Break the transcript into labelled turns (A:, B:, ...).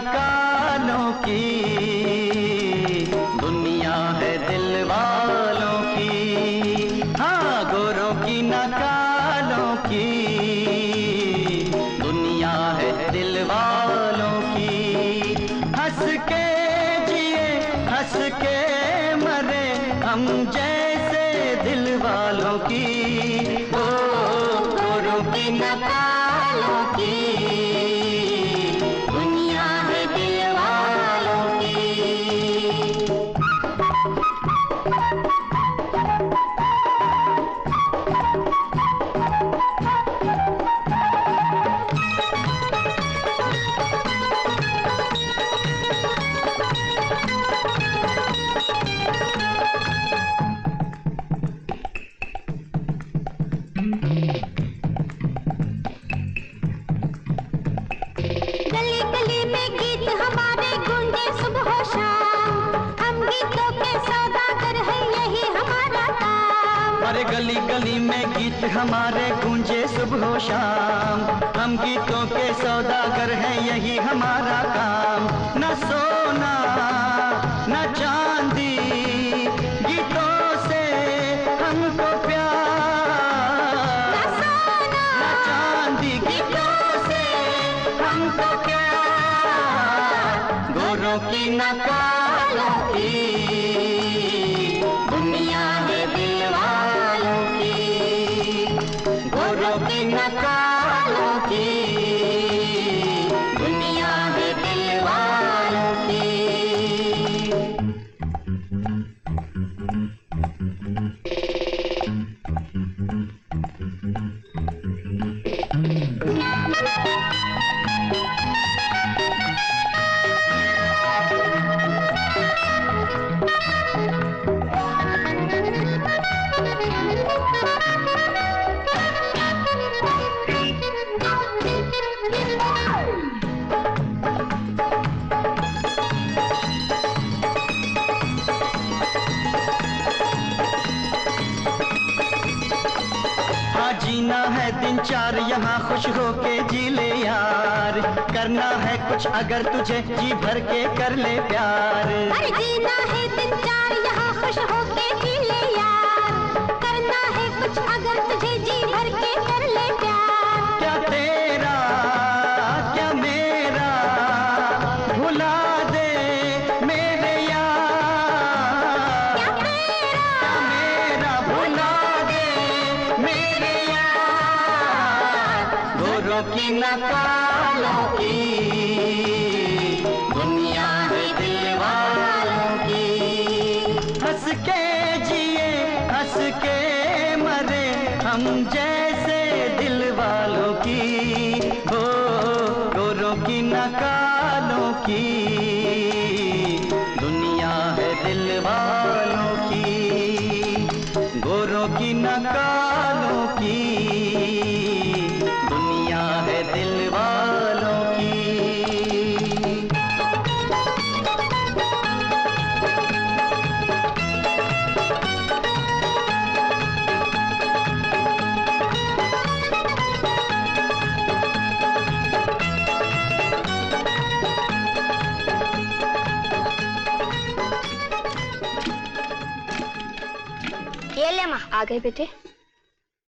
A: गोरों की। दुनिया है दिल वालों की। हाँ गोरों की, न कालों की। दुनिया है दिल वालों की। हंस के जिए, हंस के मरे हम जैसे दिल वालों की। ओ, गोरों की, न कालों की।
B: गली में गीत हमारे गूंजे सुबह शाम। हम गीतों के सौदागर हैं यही हमारा काम।
A: न सोना न चांदी गीतों से हमको प्यार।
B: न सोना
A: न चांदी गीतों से हमको प्यार। गोरों की न गोरों की नकालों की जीना है दिन चार, यहाँ खुश हो के जी ले यार। करना है कुछ अगर तुझे जी भर के कर ले प्यार।
B: अरे जीना है दिन चार, यहाँ खुश हो के जी की
A: नकालों की। दुनिया दिल वालों की। जिए मरे, हम जैसे दिल वालों की। हो गोरों की नकालों की।
B: ये
C: आ गए बेटे।